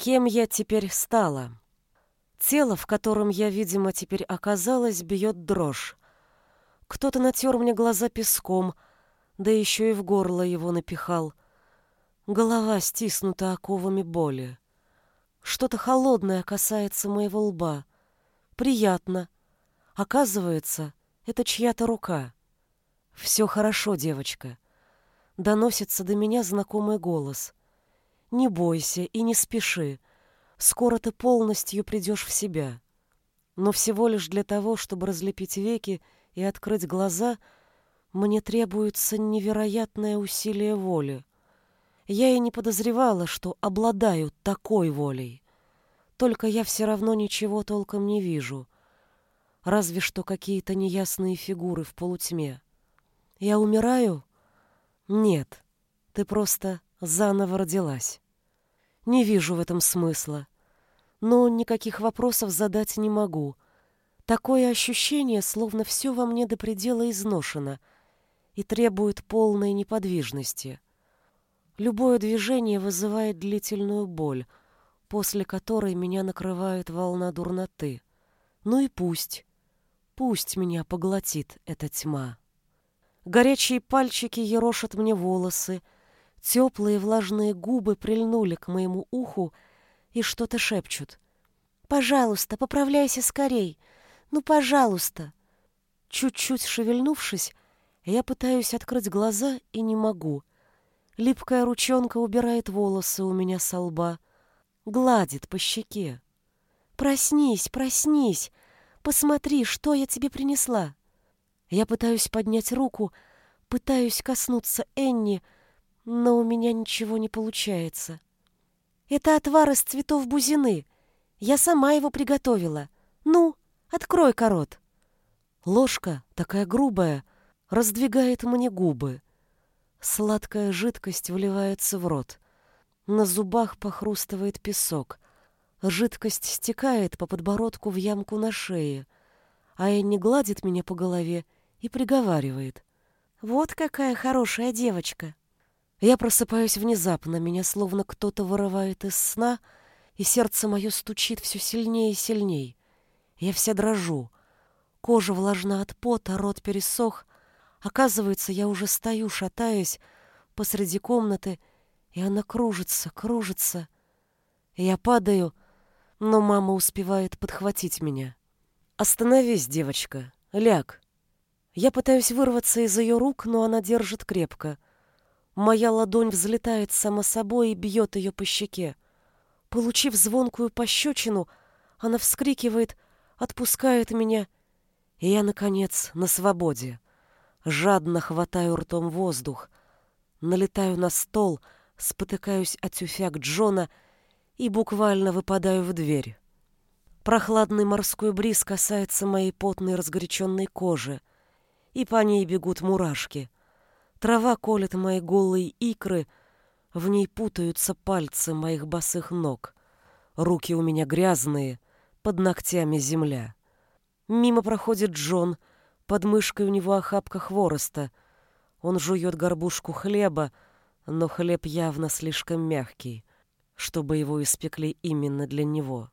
Кем я теперь стала? Тело, в котором я, видимо, теперь оказалась, бьет дрожь. Кто-то натер мне глаза песком, да еще и в горло его напихал. Голова стиснута оковами боли. Что-то холодное касается моего лба. Приятно. Оказывается, это чья-то рука. «Все хорошо, девочка». Доносится до меня знакомый голос. «Не бойся и не спеши. Скоро ты полностью придешь в себя. Но всего лишь для того, чтобы разлепить веки и открыть глаза, мне требуется невероятное усилие воли. Я и не подозревала, что обладаю такой волей. Только я все равно ничего толком не вижу. Разве что какие-то неясные фигуры в полутьме. Я умираю? Нет, ты просто заново родилась. Не вижу в этом смысла но никаких вопросов задать не могу. Такое ощущение, словно все во мне до предела изношено и требует полной неподвижности. Любое движение вызывает длительную боль, после которой меня накрывает волна дурноты. Ну и пусть, пусть меня поглотит эта тьма. Горячие пальчики ерошат мне волосы, теплые влажные губы прильнули к моему уху, и что-то шепчут. «Пожалуйста, поправляйся скорей! Ну, пожалуйста!» Чуть-чуть шевельнувшись, я пытаюсь открыть глаза и не могу. Липкая ручонка убирает волосы у меня со лба, гладит по щеке. «Проснись, проснись! Посмотри, что я тебе принесла!» Я пытаюсь поднять руку, пытаюсь коснуться Энни, но у меня ничего не получается. Это отвар из цветов бузины. Я сама его приготовила. Ну, открой корот. Ложка, такая грубая, раздвигает мне губы. Сладкая жидкость вливается в рот. На зубах похрустывает песок. Жидкость стекает по подбородку в ямку на шее, а Энни гладит меня по голове и приговаривает. «Вот какая хорошая девочка!» Я просыпаюсь внезапно, меня словно кто-то вырывает из сна, и сердце мое стучит все сильнее и сильнее. Я вся дрожу. Кожа влажна от пота, рот пересох. Оказывается, я уже стою, шатаясь посреди комнаты, и она кружится, кружится. Я падаю, но мама успевает подхватить меня. «Остановись, девочка, ляг». Я пытаюсь вырваться из ее рук, но она держит крепко — Моя ладонь взлетает само собой и бьет ее по щеке. Получив звонкую пощечину, она вскрикивает, отпускает меня, и я, наконец, на свободе. Жадно хватаю ртом воздух, налетаю на стол, спотыкаюсь от тюфяк Джона и буквально выпадаю в дверь. Прохладный морской бриз касается моей потной разгоряченной кожи, и по ней бегут мурашки — Трава колет мои голые икры, в ней путаются пальцы моих босых ног. Руки у меня грязные, под ногтями земля. Мимо проходит Джон, под мышкой у него охапка хвороста. Он жует горбушку хлеба, но хлеб явно слишком мягкий, чтобы его испекли именно для него.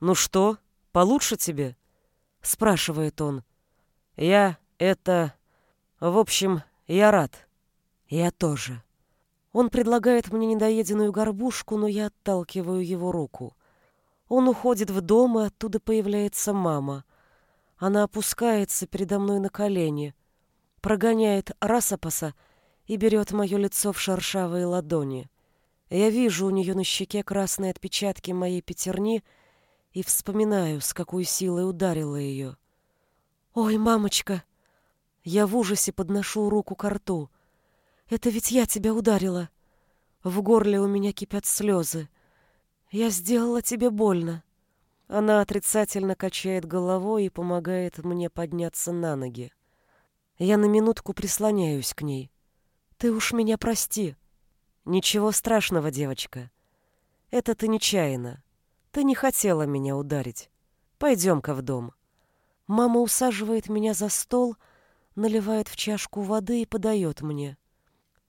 «Ну что, получше тебе?» — спрашивает он. «Я это... В общем, я рад. Я тоже. Он предлагает мне недоеденную горбушку, но я отталкиваю его руку. Он уходит в дом, и оттуда появляется мама. Она опускается передо мной на колени, прогоняет Расапаса и берет мое лицо в шершавые ладони. Я вижу у нее на щеке красные отпечатки моей пятерни и вспоминаю, с какой силой ударила ее. «Ой, мамочка!» Я в ужасе подношу руку к рту. Это ведь я тебя ударила. В горле у меня кипят слезы. Я сделала тебе больно. Она отрицательно качает головой и помогает мне подняться на ноги. Я на минутку прислоняюсь к ней. Ты уж меня прости. Ничего страшного, девочка. Это ты нечаянно. Ты не хотела меня ударить. Пойдем-ка в дом. Мама усаживает меня за стол, наливает в чашку воды и подает мне.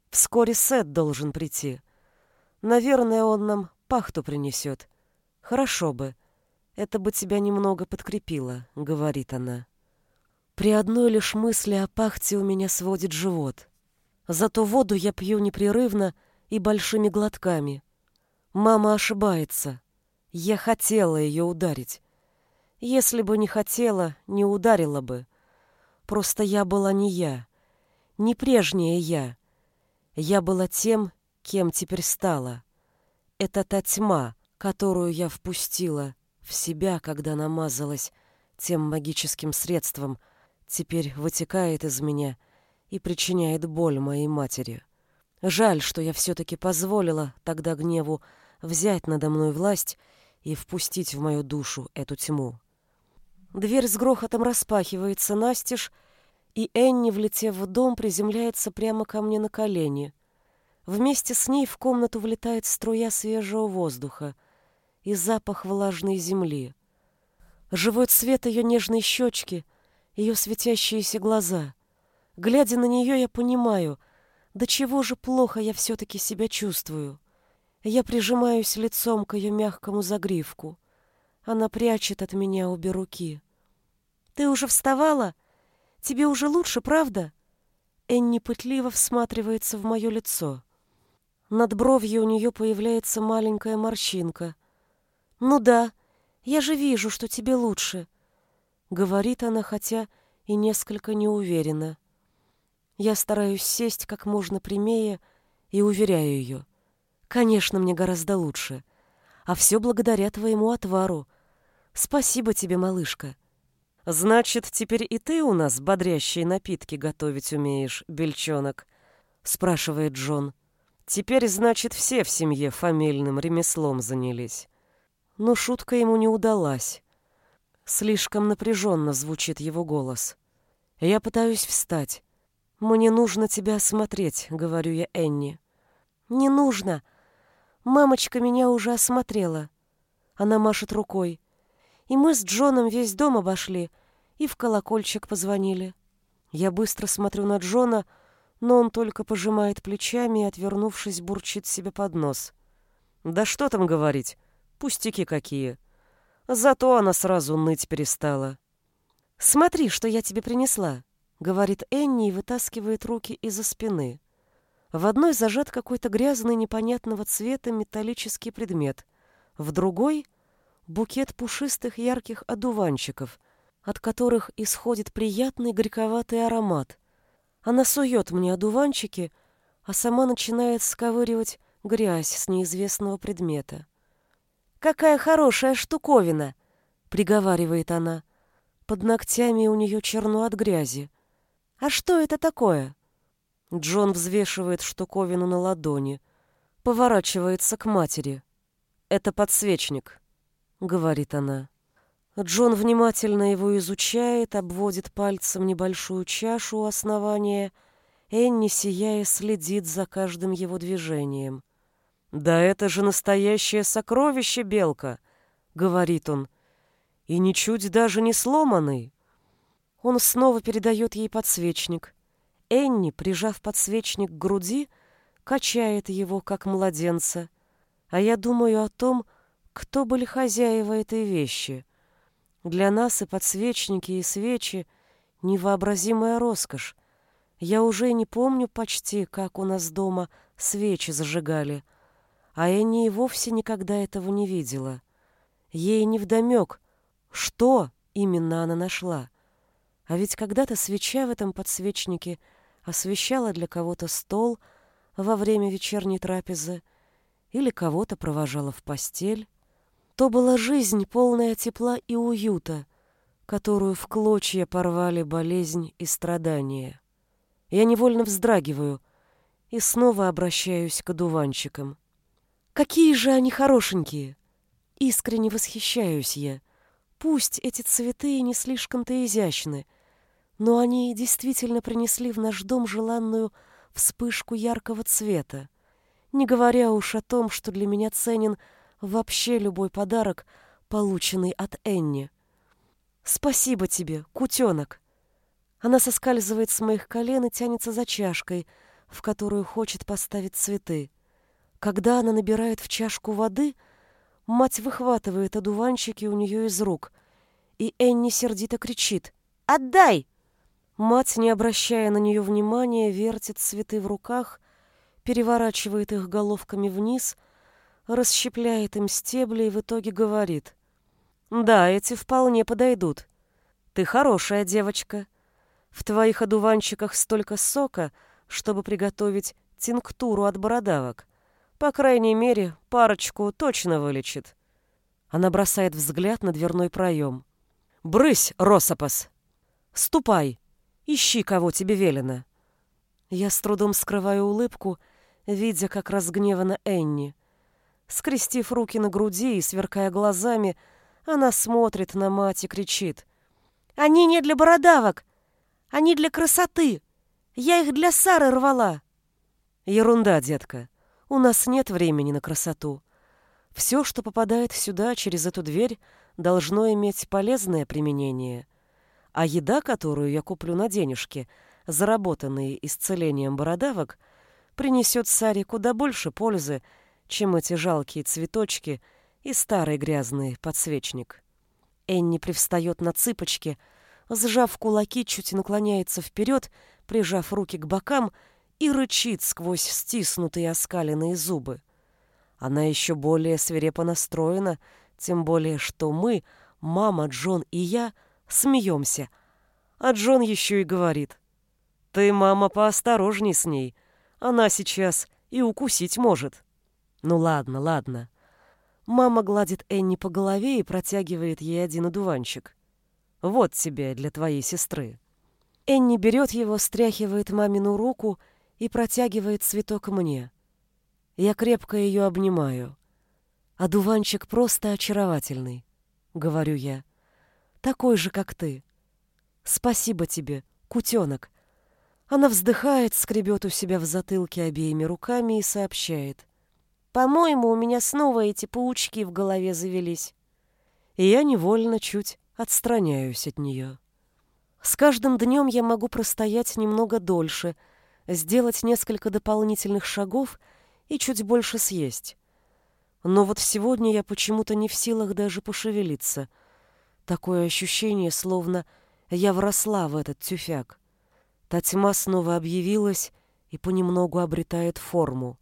Вскоре Сет должен прийти. Наверное, он нам пахту принесет. Хорошо бы. Это бы тебя немного подкрепило, говорит она. При одной лишь мысли о пахте у меня сводит живот. Зато воду я пью непрерывно и большими глотками. Мама ошибается. Я хотела ее ударить. Если бы не хотела, не ударила бы. Просто я была не я, не прежняя я. Я была тем, кем теперь стала. Это та тьма, которую я впустила в себя, когда намазалась тем магическим средством, теперь вытекает из меня и причиняет боль моей матери. Жаль, что я все-таки позволила тогда гневу взять надо мной власть и впустить в мою душу эту тьму. Дверь с грохотом распахивается настежь, и Энни, влетев в дом, приземляется прямо ко мне на колени. Вместе с ней в комнату влетает струя свежего воздуха и запах влажной земли. Живой цвет ее нежной щечки, ее светящиеся глаза. Глядя на нее, я понимаю, до чего же плохо я все-таки себя чувствую. Я прижимаюсь лицом к ее мягкому загривку. Она прячет от меня обе руки. «Ты уже вставала? Тебе уже лучше, правда?» Энни пытливо всматривается в мое лицо. Над бровью у нее появляется маленькая морщинка. «Ну да, я же вижу, что тебе лучше», — говорит она, хотя и несколько неуверенно. Я стараюсь сесть как можно прямее и уверяю ее. Конечно, мне гораздо лучше. А все благодаря твоему отвару. Спасибо тебе, малышка. Значит, теперь и ты у нас бодрящие напитки готовить умеешь, бельчонок? Спрашивает Джон. Теперь, значит, все в семье фамильным ремеслом занялись. Но шутка ему не удалась. Слишком напряженно звучит его голос. Я пытаюсь встать. «Мне нужно тебя осмотреть», — говорю я Энни. «Не нужно. Мамочка меня уже осмотрела. Она машет рукой. И мы с Джоном весь дом обошли и в колокольчик позвонили. Я быстро смотрю на Джона, но он только пожимает плечами и, отвернувшись, бурчит себе под нос. Да что там говорить, пустяки какие. Зато она сразу ныть перестала. «Смотри, что я тебе принесла», — говорит Энни и вытаскивает руки из-за спины. В одной зажат какой-то грязный непонятного цвета металлический предмет, в другой — букет пушистых ярких одуванчиков, от которых исходит приятный горьковатый аромат. Она сует мне одуванчики, а сама начинает сковыривать грязь с неизвестного предмета. «Какая хорошая штуковина!» — приговаривает она. Под ногтями у нее черно от грязи. «А что это такое?» Джон взвешивает штуковину на ладони, поворачивается к матери. «Это подсвечник», — говорит она. Джон внимательно его изучает, обводит пальцем небольшую чашу у основания. Энни, сияя, следит за каждым его движением. «Да это же настоящее сокровище, Белка!» — говорит он. «И ничуть даже не сломанный!» Он снова передает ей подсвечник. Энни, прижав подсвечник к груди, качает его, как младенца. А я думаю о том, кто были хозяева этой вещи. Для нас и подсвечники, и свечи — невообразимая роскошь. Я уже не помню почти, как у нас дома свечи зажигали, а Энни и вовсе никогда этого не видела. Ей невдомек, что именно она нашла. А ведь когда-то свеча в этом подсвечнике — освещала для кого-то стол во время вечерней трапезы или кого-то провожала в постель. То была жизнь, полная тепла и уюта, которую в клочья порвали болезнь и страдания. Я невольно вздрагиваю и снова обращаюсь к одуванчикам. Какие же они хорошенькие! Искренне восхищаюсь я. Пусть эти цветы не слишком-то изящны — но они действительно принесли в наш дом желанную вспышку яркого цвета, не говоря уж о том, что для меня ценен вообще любой подарок, полученный от Энни. Спасибо тебе, кутенок. Она соскальзывает с моих колен и тянется за чашкой, в которую хочет поставить цветы. Когда она набирает в чашку воды, мать выхватывает одуванчики у нее из рук, и Энни сердито кричит «Отдай!». Мать, не обращая на нее внимания, вертит цветы в руках, переворачивает их головками вниз, расщепляет им стебли и в итоге говорит «Да, эти вполне подойдут. Ты хорошая девочка. В твоих одуванчиках столько сока, чтобы приготовить тинктуру от бородавок. По крайней мере, парочку точно вылечит». Она бросает взгляд на дверной проем. «Брысь, Росопас! Ступай, ищи, кого тебе велено». Я с трудом скрываю улыбку, видя, как разгневана Энни. Скрестив руки на груди и сверкая глазами, она смотрит на мать и кричит. «Они не для бородавок! Они для красоты! Я их для Сары рвала!» «Ерунда, детка. У нас нет времени на красоту. Все, что попадает сюда через эту дверь, должно иметь полезное применение. А еда, которую я куплю на денежки, заработанные исцелением бородавок, принесет Саре куда больше пользы, чем эти жалкие цветочки и старый грязный подсвечник. Энни привстает на цыпочки, сжав кулаки, чуть наклоняется вперед, прижав руки к бокам и рычит сквозь стиснутые оскаленные зубы. Она еще более свирепо настроена, тем более, что мы, мама, Джон и я, смеемся. А Джон еще и говорит. «Ты, мама, поосторожней с ней. Она сейчас и укусить может». «Ну ладно, ладно». Мама гладит Энни по голове и протягивает ей один одуванчик. «Вот тебе для твоей сестры». Энни берет его, стряхивает мамину руку и протягивает цветок мне. Я крепко ее обнимаю. «Одуванчик просто очаровательный», — говорю я. «Такой же, как ты. Спасибо тебе, кутенок». Она вздыхает, скребет у себя в затылке обеими руками и сообщает. «По-моему, у меня снова эти паучки в голове завелись». И я невольно чуть отстраняюсь от нее. С каждым днем я могу простоять немного дольше — сделать несколько дополнительных шагов и чуть больше съесть. Но вот сегодня я почему-то не в силах даже пошевелиться. Такое ощущение, словно я вросла в этот тюфяк. Та тьма снова объявилась и понемногу обретает форму.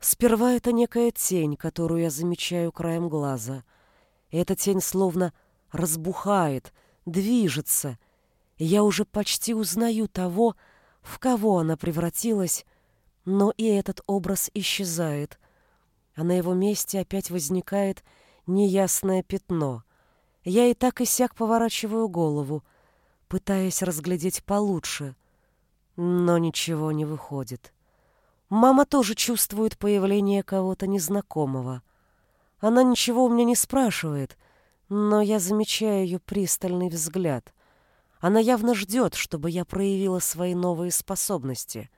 Сперва это некая тень, которую я замечаю краем глаза. И эта тень словно разбухает, движется, и я уже почти узнаю того, в кого она превратилась, но и этот образ исчезает, а на его месте опять возникает неясное пятно. Я и так и сяк поворачиваю голову, пытаясь разглядеть получше, но ничего не выходит. Мама тоже чувствует появление кого-то незнакомого. Она ничего у меня не спрашивает, но я замечаю ее пристальный взгляд. Она явно ждет, чтобы я проявила свои новые способности.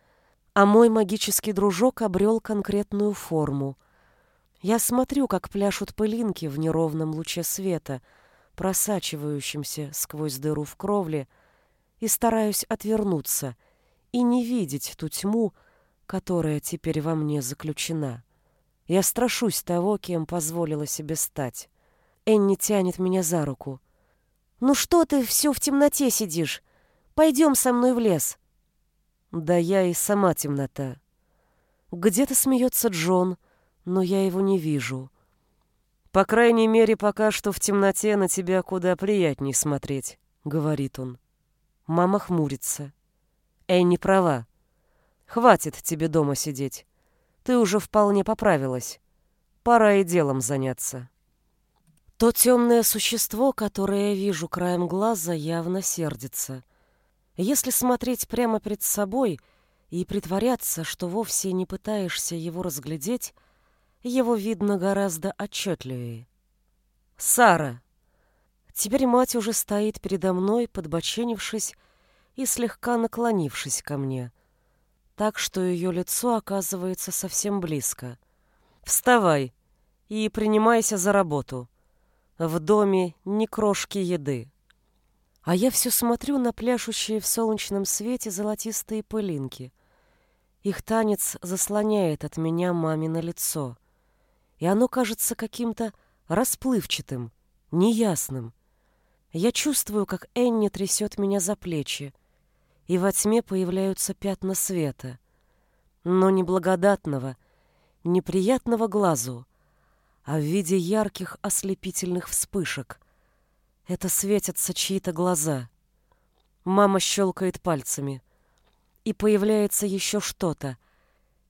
А мой магический дружок обрел конкретную форму. Я смотрю, как пляшут пылинки в неровном луче света, просачивающемся сквозь дыру в кровле, и стараюсь отвернуться и не видеть ту тьму, которая теперь во мне заключена. Я страшусь того, кем позволила себе стать. Энни тянет меня за руку — «Ну что ты все в темноте сидишь? Пойдем со мной в лес». «Да я и сама темнота». Где-то смеется Джон, но я его не вижу. «По крайней мере, пока что в темноте на тебя куда приятней смотреть», — говорит он. Мама хмурится. Энни права. Хватит тебе дома сидеть. Ты уже вполне поправилась. Пора и делом заняться. То темное существо, которое я вижу краем глаза, явно сердится. Если смотреть прямо перед собой и притворяться, что вовсе не пытаешься его разглядеть, его видно гораздо отчетливее. «Сара!» Теперь мать уже стоит передо мной, подбоченившись и слегка наклонившись ко мне, так что ее лицо оказывается совсем близко. «Вставай и принимайся за работу!» В доме ни крошки еды. А я все смотрю на пляшущие в солнечном свете золотистые пылинки. Их танец заслоняет от меня мамино лицо, и оно кажется каким-то расплывчатым, неясным. Я чувствую, как Энни трясет меня за плечи, и во тьме появляются пятна света, но не благодатного, неприятного глазу, а в виде ярких ослепительных вспышек. Это светятся чьи-то глаза. Мама щелкает пальцами. И появляется еще что-то.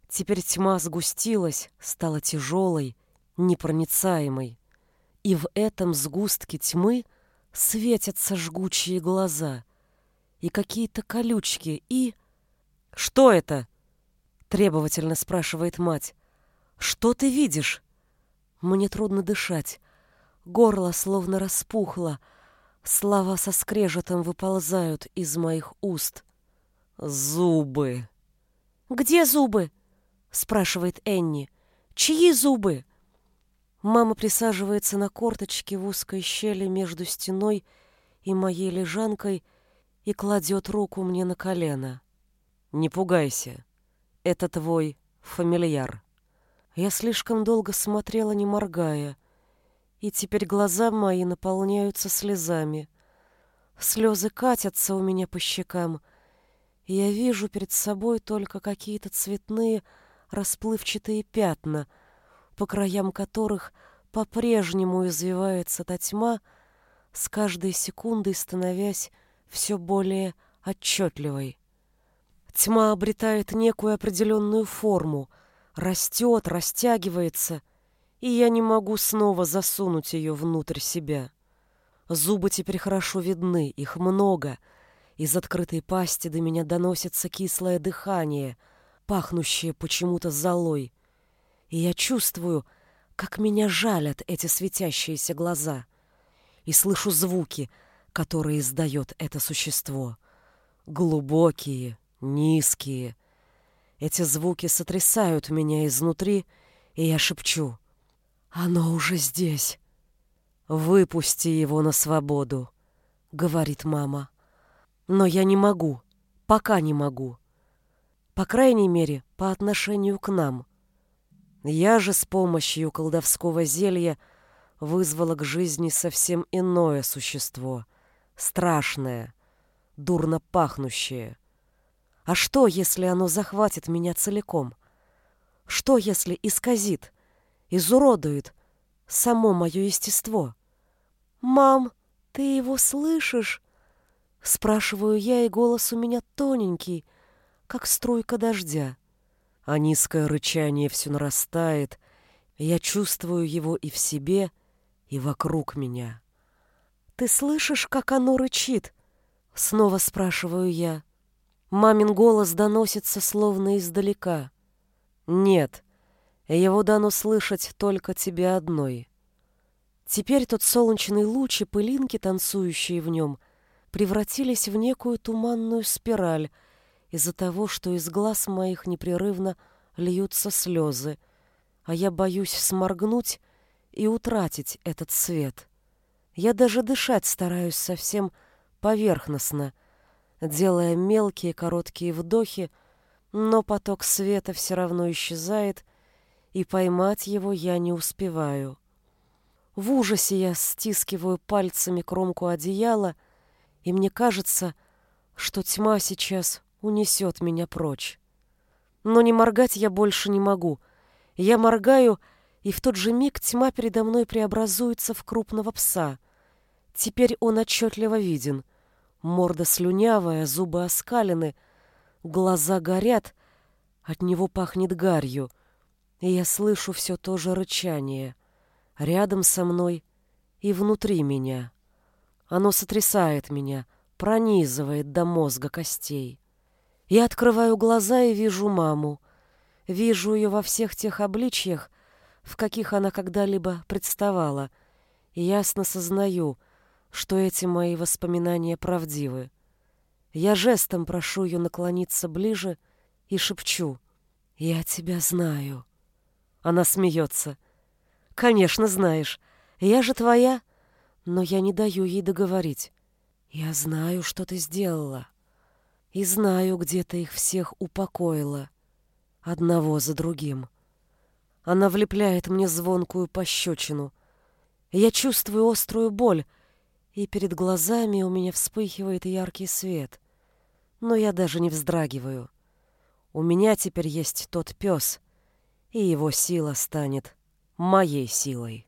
Теперь тьма сгустилась, стала тяжелой, непроницаемой. И в этом сгустке тьмы светятся жгучие глаза. И какие-то колючки, и... «Что это?» — требовательно спрашивает мать. «Что ты видишь?» Мне трудно дышать. Горло словно распухло. Слова со скрежетом выползают из моих уст. «Зубы!» «Где зубы?» — спрашивает Энни. «Чьи зубы?» Мама присаживается на корточки в узкой щели между стеной и моей лежанкой и кладет руку мне на колено. «Не пугайся. Это твой фамильяр». Я слишком долго смотрела, не моргая, и теперь глаза мои наполняются слезами. Слезы катятся у меня по щекам, и я вижу перед собой только какие-то цветные расплывчатые пятна, по краям которых по-прежнему извивается та тьма, с каждой секундой становясь все более отчетливой. Тьма обретает некую определенную форму — растет, растягивается, и я не могу снова засунуть ее внутрь себя. Зубы теперь хорошо видны, их много. Из открытой пасти до меня доносится кислое дыхание, пахнущее почему-то золой. И я чувствую, как меня жалят эти светящиеся глаза. И слышу звуки, которые издает это существо. Глубокие, низкие, эти звуки сотрясают меня изнутри, и я шепчу. «Оно уже здесь!» «Выпусти его на свободу», — говорит мама. «Но я не могу, пока не могу. По крайней мере, по отношению к нам. Я же с помощью колдовского зелья вызвала к жизни совсем иное существо, страшное, дурно пахнущее, а что, если оно захватит меня целиком? Что, если исказит, изуродует само мое естество? «Мам, ты его слышишь?» Спрашиваю я, и голос у меня тоненький, как струйка дождя. А низкое рычание все нарастает, я чувствую его и в себе, и вокруг меня. «Ты слышишь, как оно рычит?» Снова спрашиваю я. Мамин голос доносится словно издалека. Нет, его дано слышать только тебе одной. Теперь тот солнечный луч и пылинки, танцующие в нем, превратились в некую туманную спираль из-за того, что из глаз моих непрерывно льются слезы, а я боюсь сморгнуть и утратить этот свет. Я даже дышать стараюсь совсем поверхностно, делая мелкие короткие вдохи, но поток света все равно исчезает, и поймать его я не успеваю. В ужасе я стискиваю пальцами кромку одеяла, и мне кажется, что тьма сейчас унесет меня прочь. Но не моргать я больше не могу. Я моргаю, и в тот же миг тьма передо мной преобразуется в крупного пса. Теперь он отчетливо виден — Морда слюнявая, зубы оскалены, глаза горят, от него пахнет гарью, и я слышу все то же рычание. Рядом со мной и внутри меня. Оно сотрясает меня, пронизывает до мозга костей. Я открываю глаза и вижу маму. Вижу ее во всех тех обличьях, в каких она когда-либо представала, и ясно сознаю — что эти мои воспоминания правдивы. Я жестом прошу ее наклониться ближе и шепчу «Я тебя знаю». Она смеется. «Конечно знаешь. Я же твоя». Но я не даю ей договорить. «Я знаю, что ты сделала. И знаю, где ты их всех упокоила. одного за другим. Она влепляет мне звонкую пощечину. Я чувствую острую боль, и перед глазами у меня вспыхивает яркий свет. Но я даже не вздрагиваю. У меня теперь есть тот пес, и его сила станет моей силой.